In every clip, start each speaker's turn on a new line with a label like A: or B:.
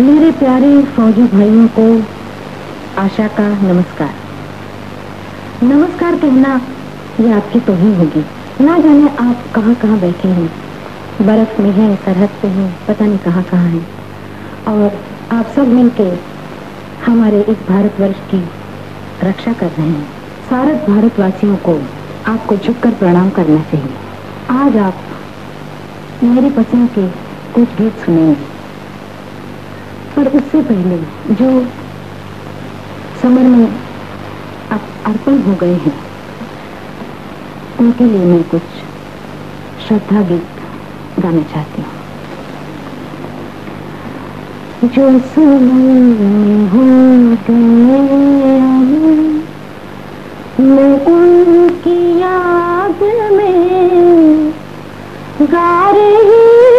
A: मेरे प्यारे फौजी भाइयों को आशा का नमस्कार। नमस्कार कहना ये आपकी तो ही होगी। ना जाने आप कहाँ कहाँ बैठे हैं। बर्फ़ में हैं, सरहद पे हैं, पता नहीं कहाँ कहाँ हैं। और आप सब मिलके हमारे इस भारतवर्ष की रक्षा कर रहे हैं। सारे भारतवासियों को आपको झुककर प्रणाम करना चाहिए। आज आप मेरी पसंद के कुछ गीत सुनेंगे। पर उससे पहले जो समर में अर्पण हो गए हैं, उनके लिए मैं कुछ श्रद्धा गीत गाना चाहती हूँ। जो हो, मैं उनकी याद में गा रही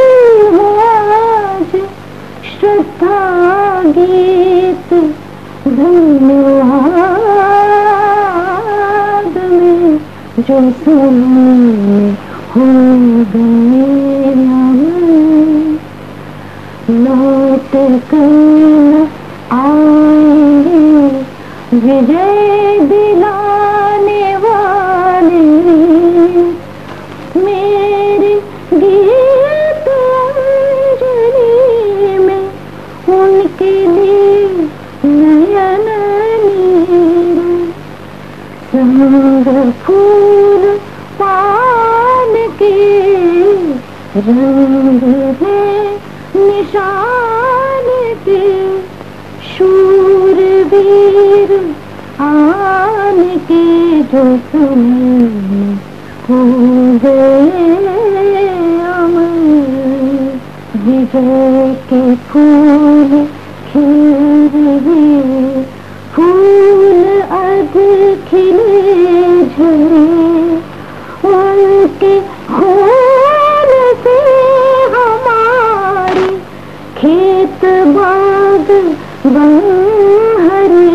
A: गीत धन्यवाद में जो सुनने हो गए लौट कर आए विजय संग फूल पान के रंग है निशान के शूरवीर आन के जो सुने गए विजय के फूल खिल रहे खेत बाग हरे,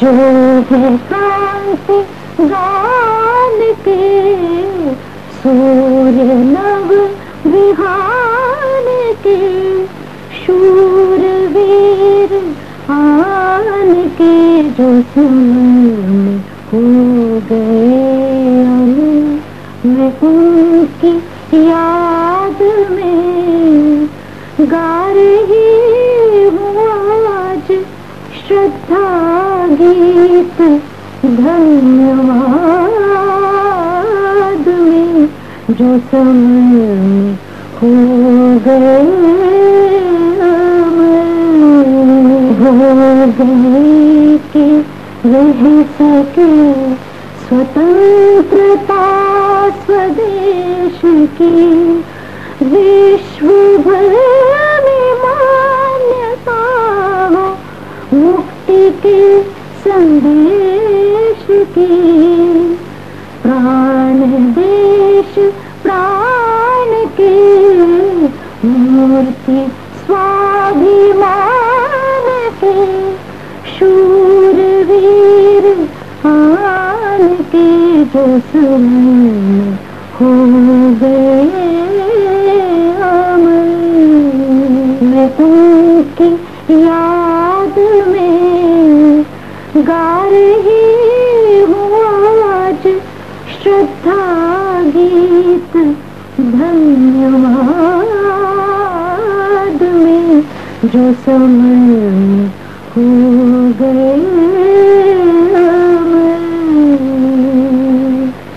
A: जो है क्रांति गान के, सूर्य नव विहान के शूरवीर आन के, जो सुन हो गए मैं उनकी याद गा रही हूँ आज श्रद्धा गीत धन्यवाद में जो समय हो गए हो रह सके स्वतंत्रता स्वदेश की विश्व जो सुन हो गए। उनकी याद में गा रही हूँ आज श्रद्धा गीत धन्यवाद में जो समय हो गए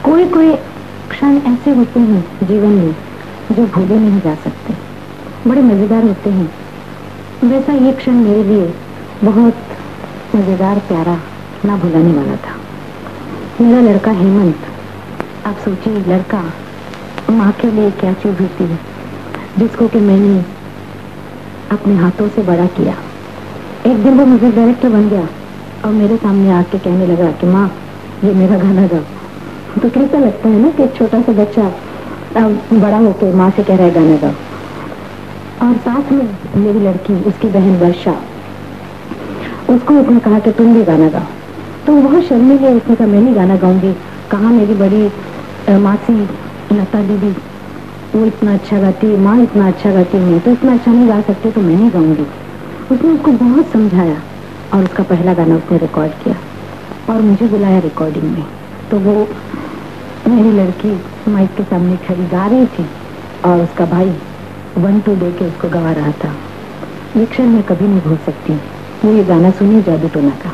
A: कोई कोई क्षण ऐसे होते हैं जीवन में जो भूले नहीं जा सकते। बड़े मज़ेदार होते हैं। वैसा ये क्षण मेरे लिए बहुत मज़ेदार, प्यारा, ना भुलाने वाला था। मेरा लड़का हेमंत, आप सोचिए लड़का माँ के लिए क्या चीज़ होती है, जिसको कि मैंने अपने हाथों से बड़ा किया। एक दिन वो मुझे डायरेक्टर बन गया और मेरे सामने आके कहने लगा कि माँ, ये मेरा गाना गाओ। तो कैसा लगता है ना कि छोटा सा बच्चा बड़ा होकर माँ से कह रहा है, गाना गाओ। और साथ में मेरी लड़की, उसकी बहन वर्षा। उसको उसने कहा कि तुम भी गाना गाओ। तो बहुत शर्मीली है उसने कहा मैं नहीं गाना गाऊँगी। कहा मेरी बड़ी मासी, लता दीदी, वो इतना अच्छा गाती है, माँ इतना अच्छा गाती है तो इतना अच्छा नहीं गा सकती तो मैं नहीं गाऊँगी। उसने उसको बहुत समझाया और उसका पहला गाना उसने रिकॉर्ड किया। और मुझे बुलाया रिकॉर्डिंग में। तो वो मेरी लड़की माइक के सामने खड़ी गा रही थी और उसका भाई वन टू दे के उसको गवा रहा था। ये क्षण मैं कभी नहीं भूल सकती। वो ये गाना सुनिए, जादू टोना का।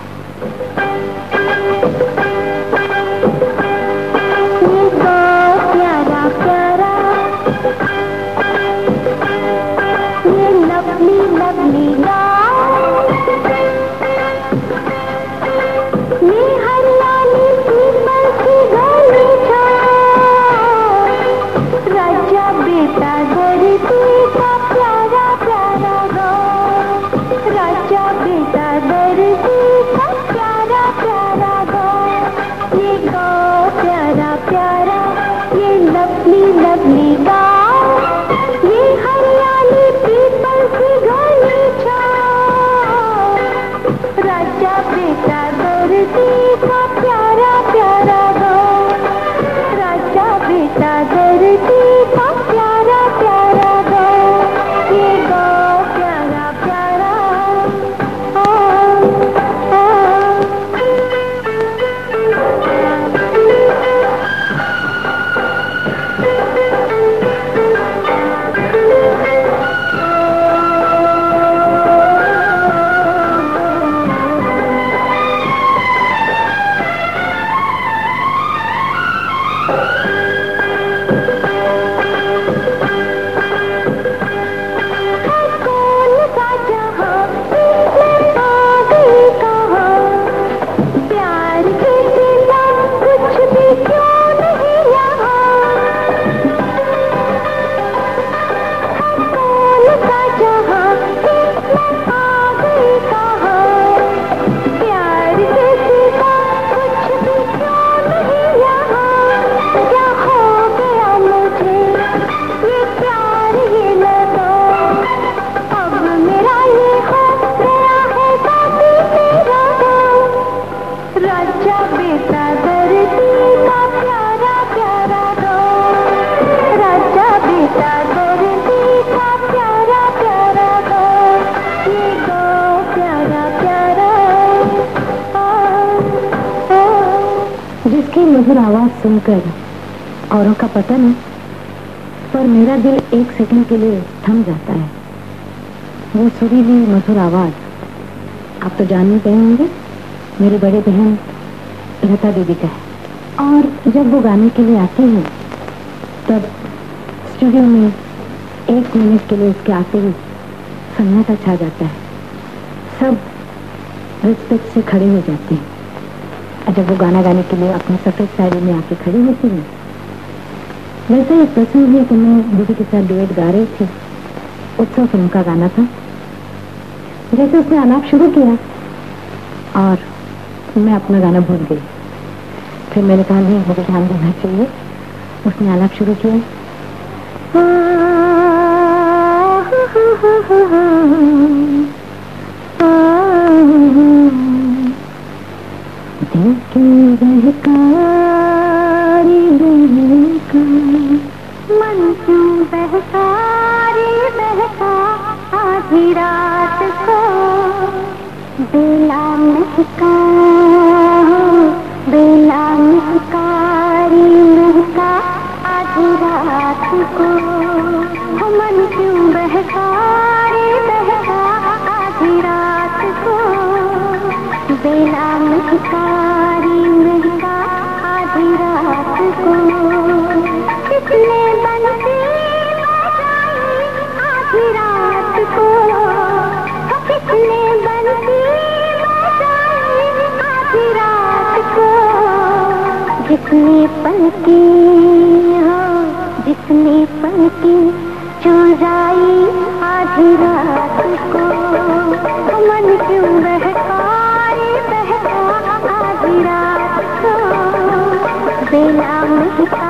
A: सेकंड के लिए थम जाता है। वो सुरीली, मधुर आवाज़। आप तो जान ही गए होंगे। मेरी बड़ी बहन लता दीदी का है। और जब वो गाने के लिए आती है, तब स्टूडियो में एक मिनट के लिए उसके आते ही सन्नाटा छा जाता है। सब रिस्पेक्ट से खड़े हो जाते हैं। जब वो गाना गाने के लिए अपनी सफ़ेद साड़ी में आके खड़ी होती है वैसे एक प्रसंग है कि मैं दीदी के साथ डुएट गा रही थी उत्सव फ़िल्म का गाना था जैसे उसने आलाप शुरू किया और मैं अपना गाना भूल गई फिर मैंने कहा नहीं मुझे ध्यान देना चाहिए उसने आलाप शुरू किया क्यों बहकारी बहका आधी रात को। बेला महका बेला महकारी महका आधी रात को। मन क्यों बहकारी बहका आधी रात को? बेला महका जितने हाँ जिसने पलकी चुराई आधी रात को। मन क्यों बहकाए बहका आधी रात को? बेला महकारी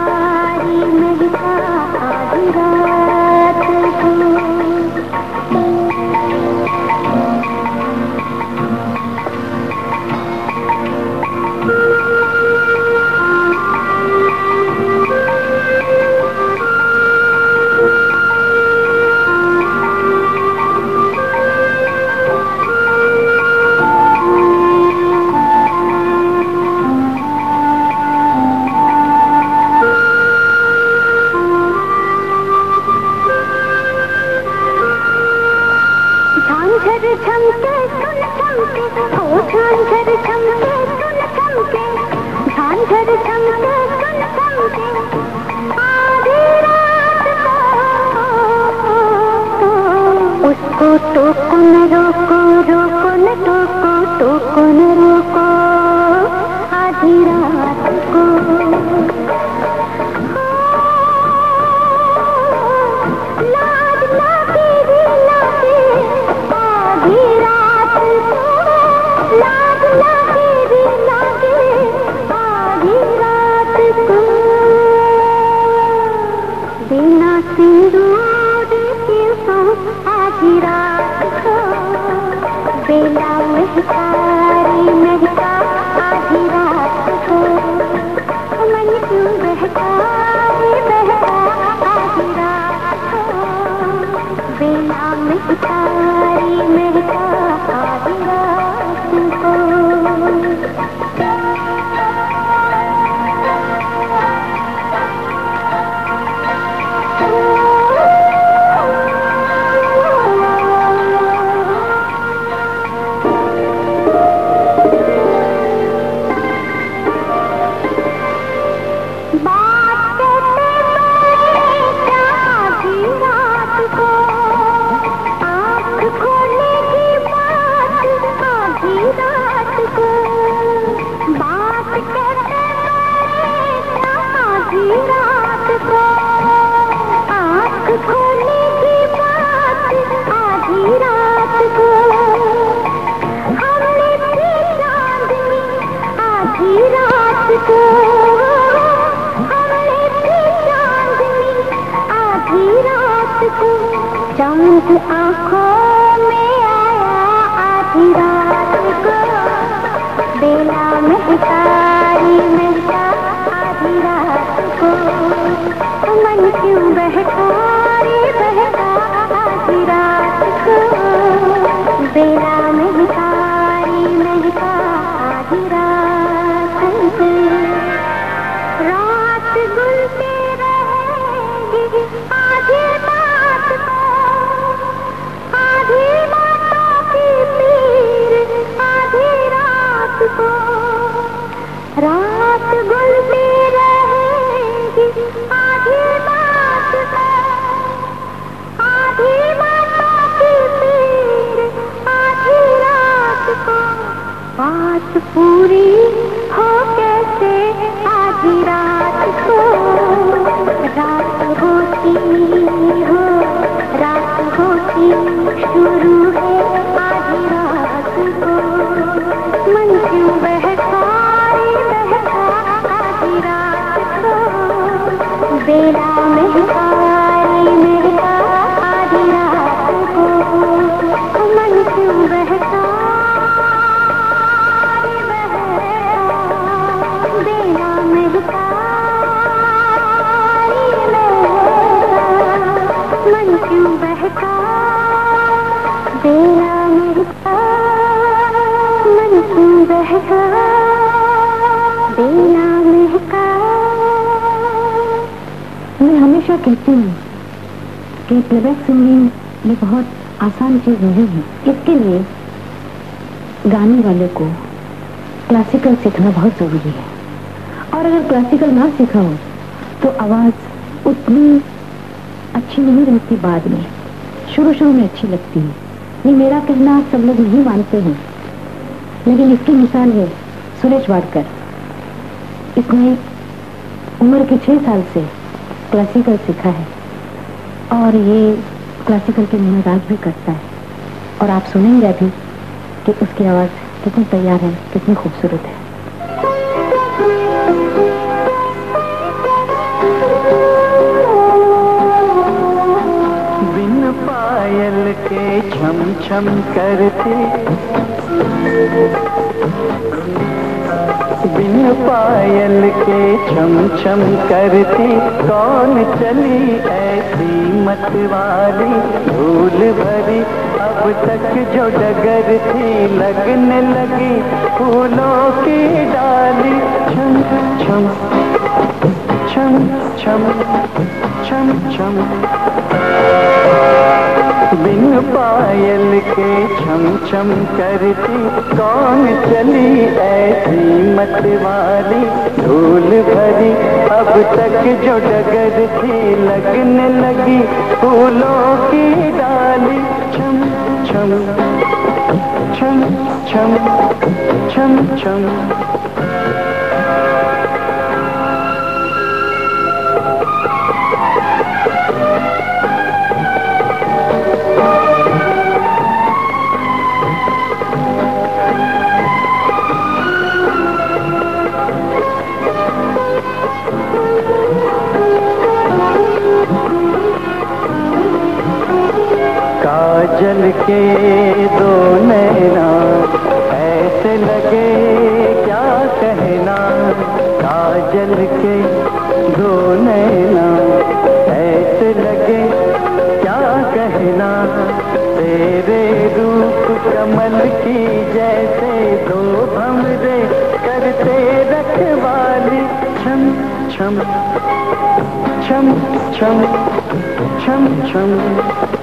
A: चाँद आँखों पूरी ये बहुत आसान चीज़ नहीं है। इसके लिए गाने वाले को क्लासिकल सीखना बहुत ज़रूरी है। और अगर क्लासिकल ना सीखा हो तो आवाज़ उतनी अच्छी नहीं रहती बाद में। शुरू शुरू में अच्छी लगती है। ये मेरा कहना सब लोग नहीं मानते हैं। लेकिन इसकी मिसाल है सुरेश वाडकर। इसने उम्र के छह साल से क्लासिकल सीखा है। और ये क्लासिकल के मेहनत आज भी करता है। और आप सुनेंगे अभी कि उसकी आवाज़ कितनी तैयार है, कितनी खूबसूरत है।
B: बिन पायल के छम छम करते। बिन पायल के छम छम करती, कौन चली ऐसी मत वाली भरी अब तक जो डगर थी, लगने लगी फूलों की डाली। छम छम छम छम छम छम बिन पायल के छम छम करती कौन चली ऐसी मत वाली धूल भरी अब तक जो डगर थी लगने लगी फूलों की डाली छम छम छम छम छम छम काजल के दो नैना, ऐसे लगे क्या कहना? काजल के दो नैना, ऐसे लगे क्या कहना? तेरे रूप कमल की जैसे दो भमरे करते रखवाली। छम छम छम छम छम छम।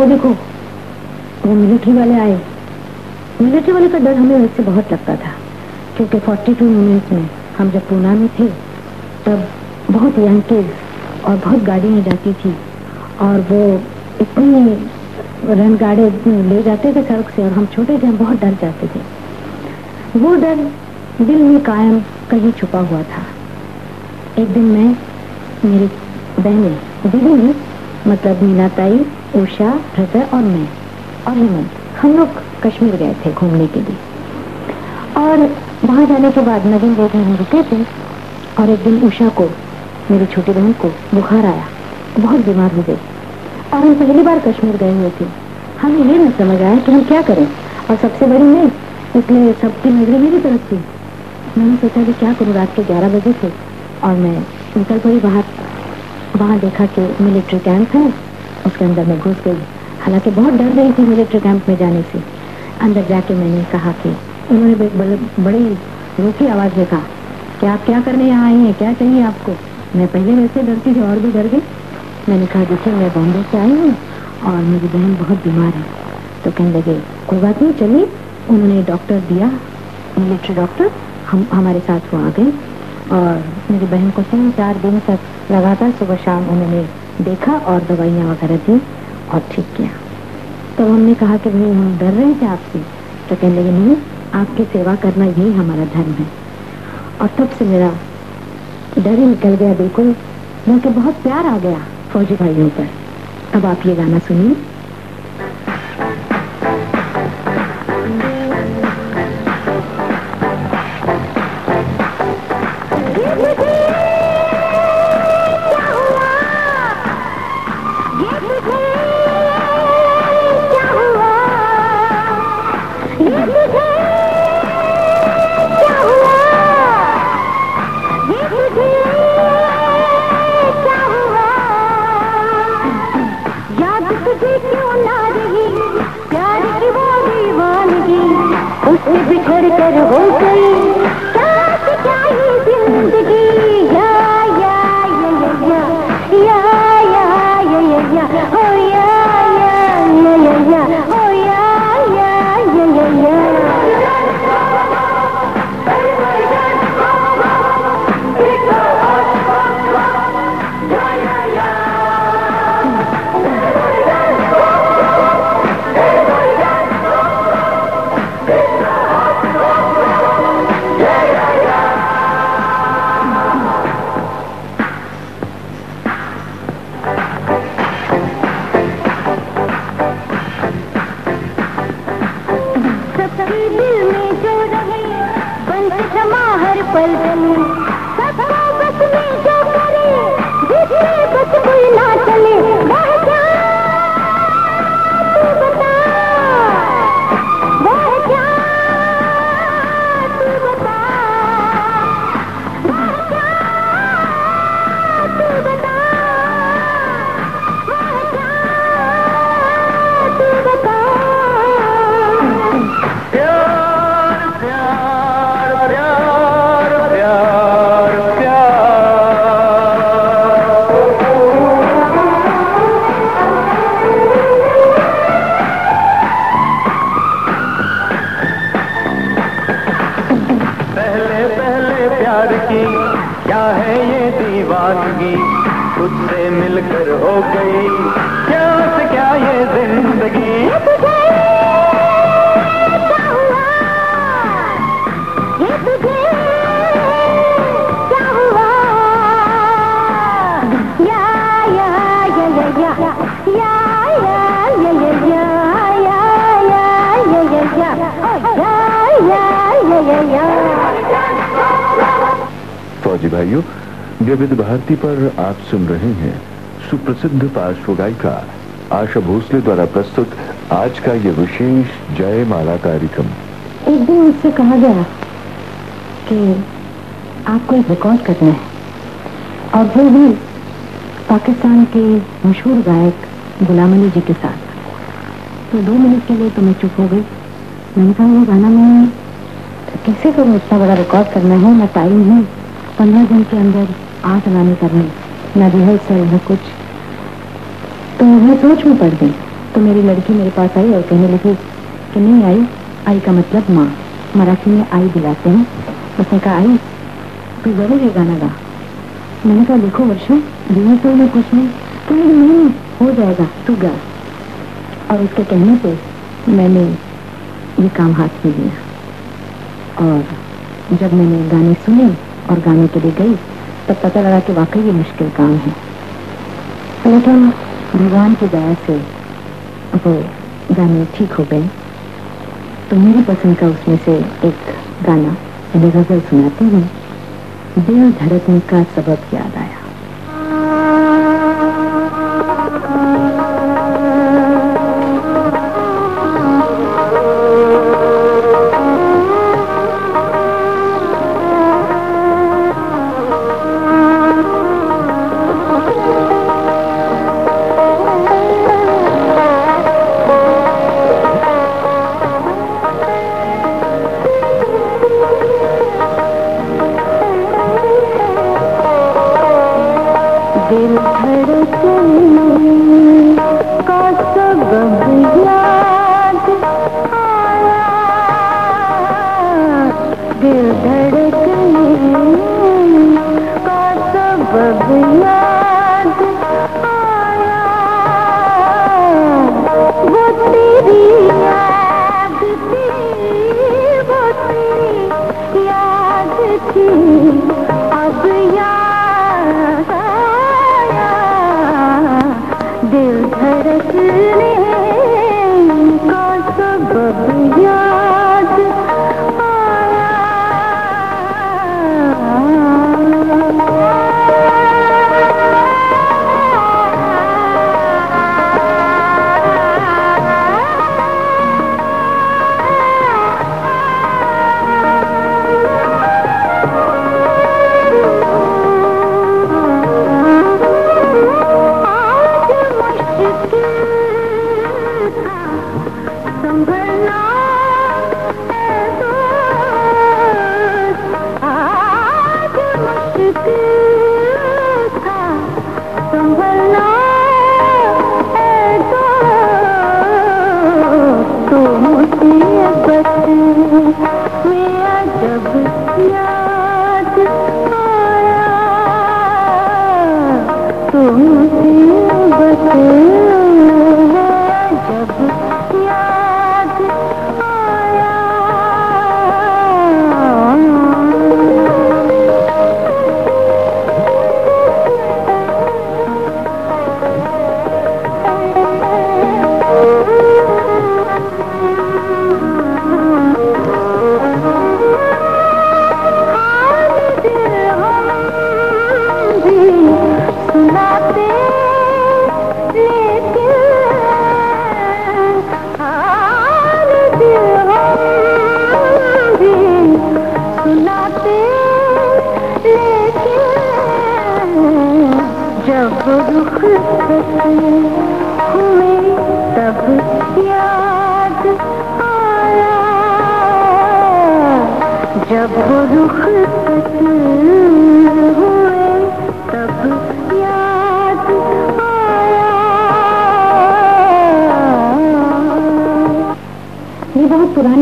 C: वो देखो, वो मिलिट्री वाले आए। मिलिट्री वाले का डर हमें वैसे बहुत लगता था, क्योंकि फोर्टी टू यूनिट में हम जब पूना में थे, तब बहुत यंग और बहुत गाड़ियाँ जाती थी, और वो इतनी रन गाड़े ले जाते थे सड़क से और हम छोटे थे, हम बहुत डर जाते थे। वो डर दिल में कायम कहीं छुपा हुआ था। एक दिन मैं, मेरी बहनें, दीदी ने मतलब मीना ताई, उषा हृदय और मैं। और हेमंत, हम लोग कश्मीर गए थे घूमने के लिए। और वहाँ जाने के बाद नवीन में हम रुके थे और एक दिन उषा को, मेरी छोटी बहन को बुखार आया। बहुत बीमार हो गई। और हम पहली बार कश्मीर गए हुए थे। हमें ये नहीं समझ आया कि हम क्या करें। और सबसे बड़ी मैं, इसलिए सबकी नज़रें मेरी तरफ़ थी। मैंने सोचा कि क्या करूँ, रात के ग्यारह बजे थे, और मैं निकल पड़ी बाहर। वहाँ देखा कि मिलिट्री कैंप है। उसके अंदर मैं घुस गई। हालाँकि बहुत डर रही थी मिलिट्री कैंप में जाने से। अंदर जाके मैंने कहा कि उन्होंने बड़ी रोकी आवाज़ में कहा, कि आप क्या करने यहाँ आई हैं? क्या चाहिए आपको? मैं पहले वैसे डरती थी, और भी डर गई। मैंने कहा, देखिए, मैं बॉम्बे से आई हूँ, और मेरी बहन बहुत बीमार है। तो कहने लगे, कोई बात नहीं, चलिए। उन्होंने डॉक्टर दिया। मिलिट्री डॉक्टर हम, हमारे साथ वो आ गए। और मेरी बहन को तीन चार दिन तक लगातार सुबह शाम उन्होंने देखा और दवाइयाँ वगैरह दी और ठीक किया। तो हमने कहा कि भाई, हम डर रहे थे आपसे। तो कहने लगे, नहीं, आपकी सेवा करना यही हमारा धर्म है। और तब से मेरा डर ही निकल गया, बिल्कुल। बल्कि बहुत प्यार आ गया फौजी भाइयों पर। अब आप ये गाना सुनिए।
D: विविध भारती पर आप सुन रहे हैं सुप्रसिद्ध पार्श्व गायिका आशा भोसले द्वारा प्रस्तुत आज का ये विशेष जय माला कार्यक्रम।
A: एक दिन मुझसे कहा गया कि आपको एक रिकॉर्ड करना है। और वो भी पाकिस्तान के मशहूर गायक गुलाम अली जी के साथ। तो दो मिनट के लिए तो मैं चुप हो गई। मैंने कहा वो गाना मैं कैसे करूँ? इतना बड़ा रिकॉर्ड करना है, मैं टाइम हूँ। पंद्रह दिन के अंदर आठ गाने करने ना रिहर्सल न कुछ। तो मैं सोच में पड़ गई। तो मेरी लड़की मेरे पास आई और कहने लगी, कि नहीं आई? आई का मतलब माँ। मराठी में आई दिलाते हैं। उसने कहा, आई? तू ज़रूर ये गाना गा। मैंने कहा देखो वर्षा, रिहर्सल में कुछ नहीं। तो नहीं हो जाएगा, तू गा। और उसके कहने पे मैंने ये काम हाथ में लिया। और जब मैंने गाने सुने और गाने के लिए गई तब पता लगा कि वाकई ये मुश्किल काम है। लेकिन भगवान की दया से वो गाने ठीक हो गए। तो मेरी पसंद का उसमें से एक गाना मैंने गज़ल सुनाती हूँ। दिल धड़कने का सबक याद आया। याद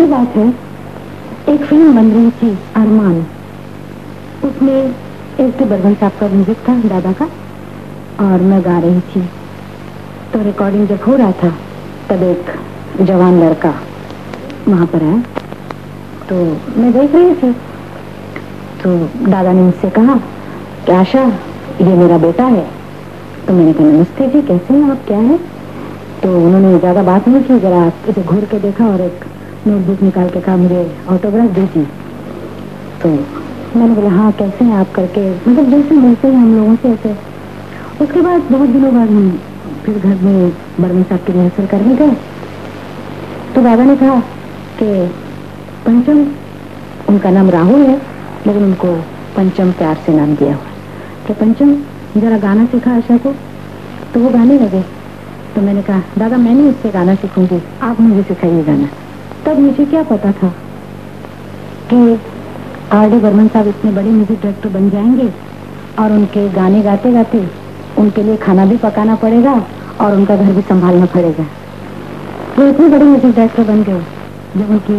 A: बात है, एक फ़िल्म बन रही थी, अरमान। उसमें
C: एक तो बर्बन साहब का म्यूज़िक था, दादा का, और मैं गा रही थी। तो रिकॉर्डिंग जब हो रहा था, तब एक जवान लड़का वहाँ पर आया। तो मैं देख रही थी। तो दादा ने मुझसे कहा कि, आशा, ये मेरा बेटा है। तो मैंने कहा, नमस्ते जी, कैसे हैं आप? क्या है? तो उन्होंने ज़्यादा बात नहीं की, जरा इसे घूर के देखा और एक नोटबुक निकाल के कहा, मुझे ऑटोग्राफ दीजिए तो मैंने बोला हाँ कैसे हैं आप करके? मतलब जैसे मिलते हैं हम लोगों से ऐसे। उसके बाद बहुत दिनों बाद हम फिर घर में बर्मन साहब की रिहर्सल करने गए। तो दादा ने कहा कि पंचम, उनका नाम राहुल है, लेकिन उनको पंचम प्यार से नाम दिया हुआ तो पंचम, जरा गाना सीखा आशा को। तो वो गाने लगे। तो मैंने कहा दादा मैं नहीं इससे गाना सीखूँगी, आप मुझे सिखाइए गाना। तब मुझे क्या पता था कि आर डी बर्मन साहब इतने बड़े म्यूज़िक डायरेक्टर बन जाएँगे और उनके गाने गाते गाते उनके लिए खाना भी पकाना पड़ेगा और उनका घर भी संभालना पड़ेगा। वो इतने बड़े म्यूज़िक डायरेक्टर बन गए। जब उनकी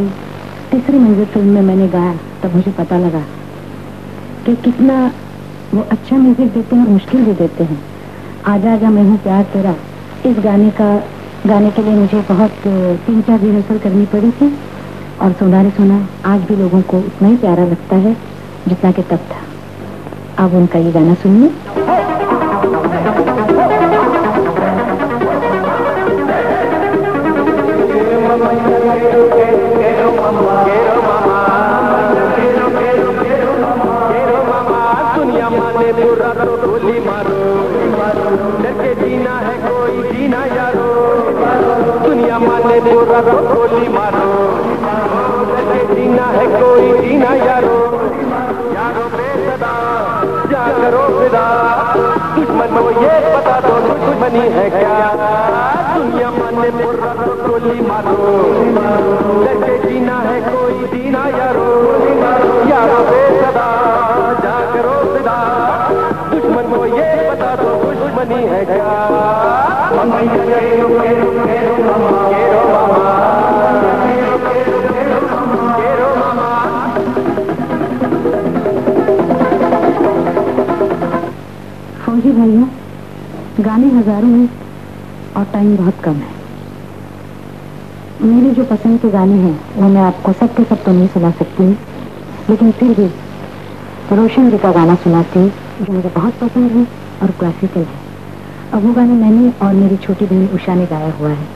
C: तीसरी मंजिल फ़िल्म में मैंने गाया, तब मुझे पता लगा कि कितना वो अच्छा म्यूज़िक देते हैं और मुश्किल भी देते हैं। आजा आजा मैं हूँ प्यार तेरा। इस गाने का गाने के लिए मुझे बहुत तीन चार रिहर्सल करनी पड़ी थी। और सोना रे सोना आज भी लोगों को उतना ही प्यारा लगता है जितना कि तब था। अब उनका ये गाना सुनिए।
A: माने पूरा मारो। जीना है कोई जीना यारो। यारो बेसदा क्या करो फिदा। दुश्मन को ये बता दो दुश्मनी है क्या। दुनिया माने मुर्रा तो मारो। लगे जीना है कोई जीना यारो। यारो बेसदा दुश्मन को ये बता दो दुश्मनी है क्या।
C: भाइयों, गाने हज़ारों हैं और टाइम बहुत कम है। मेरे जो पसंद के गाने हैं, वो मैं आपको सब के सब तो नहीं सुना सकती लेकिन फिर भी रोशन जी का गाना सुनाती जो मुझे बहुत पसंद है और क्लासिकल है। अब वो गाने मैंने और मेरी छोटी बहन उषा ने गाया हुआ है।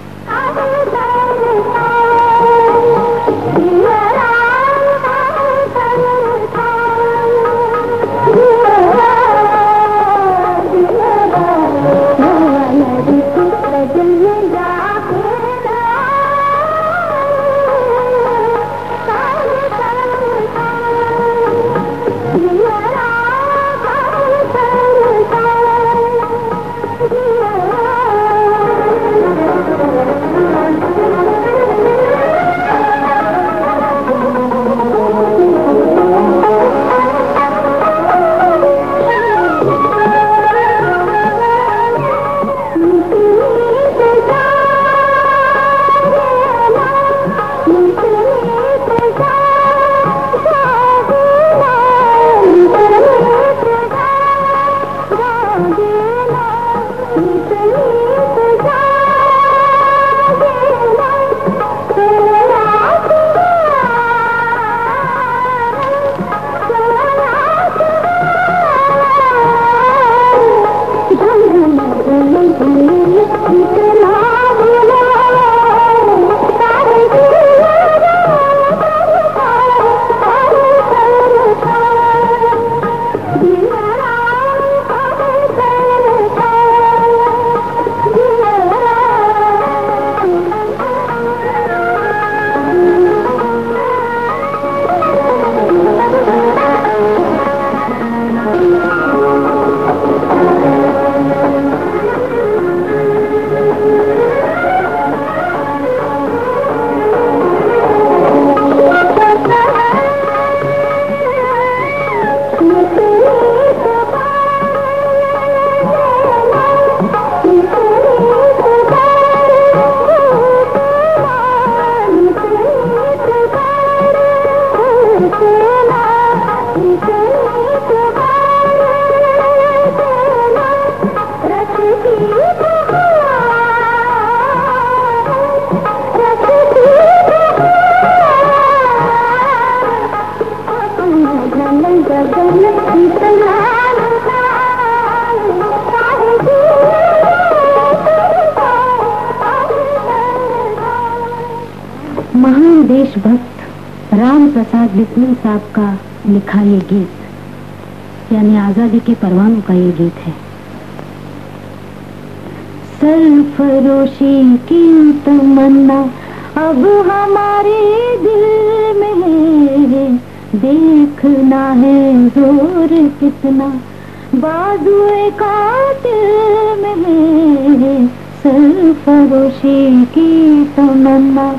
A: प्रसाद बिस्मिल साहब का लिखा ये गीत, यानी आज़ादी के परवानों का ये गीत है। सरफरोशी की तमन्ना अब हमारे दिल में है। देखना है ज़ोर कितना, बाजुए कातिल में है। सरफरोशी की तमन्ना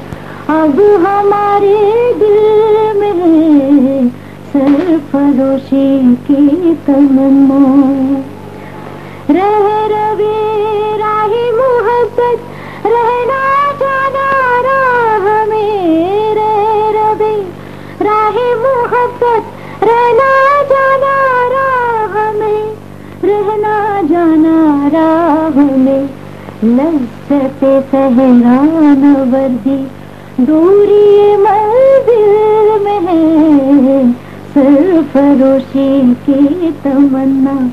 A: अब हमारे दिल में सरफरोशी की तमन्ना रह रवे, राही मोहब्बत रहना जाना राह में रह रवे। राही मोहब्बत रहना जाना राह में रहना जाना राह में। लज्जत सहरान वर्दी। दूरी मंजिल में है। सरफरोशी की तमन्ना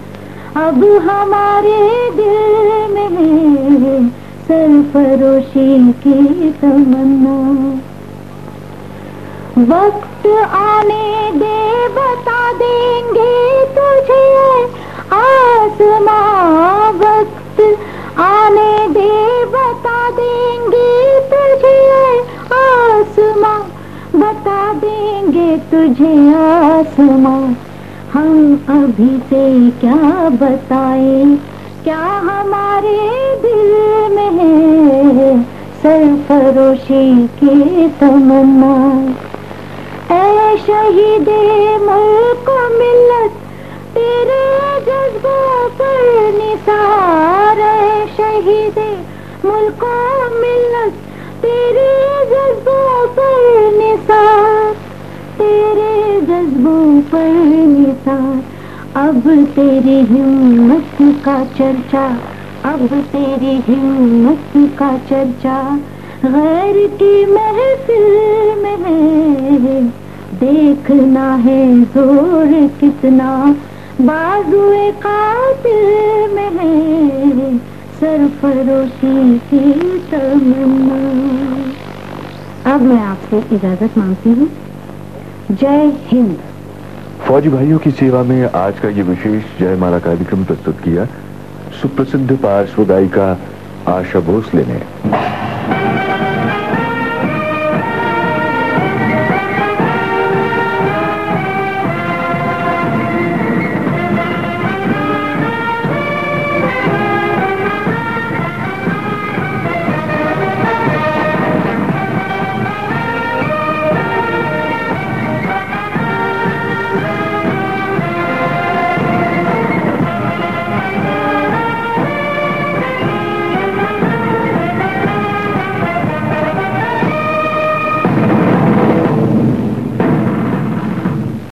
A: अब हमारे दिल में है। सरफरोशी की तमन्ना। वक्त आने दे, बता देंगे तुझे। आसमां वक्त आने दे, बता देंगे तुझे। बता देंगे तुझे आसमां। हम अभी से क्या बताए? क्या हमारे दिल में है सरफरोशी की तमन्ना? ऐ शहीदे मुल्क मिलत तेरे जज्बों पर निसार। शहीदे मुल्क मिलत तेरे जज्बों पर निसार, तेरे जज्बों पर निसार। अब तेरी हिम्मत का चर्चा, अब तेरी हिम्मत का चर्चा। गैर की महफिल में है, देखना है ज़ोर कितना। बाजुए कातिल में है की तमन्ना। अब मैं आपसे इजाज़त मांगती हूँ। जय हिंद।
D: फौजी भाइयों की सेवा में आज का ये विशेष जय माला कार्यक्रम प्रस्तुत किया सुप्रसिद्ध पार्श्व गायिका आशा भोसले ने।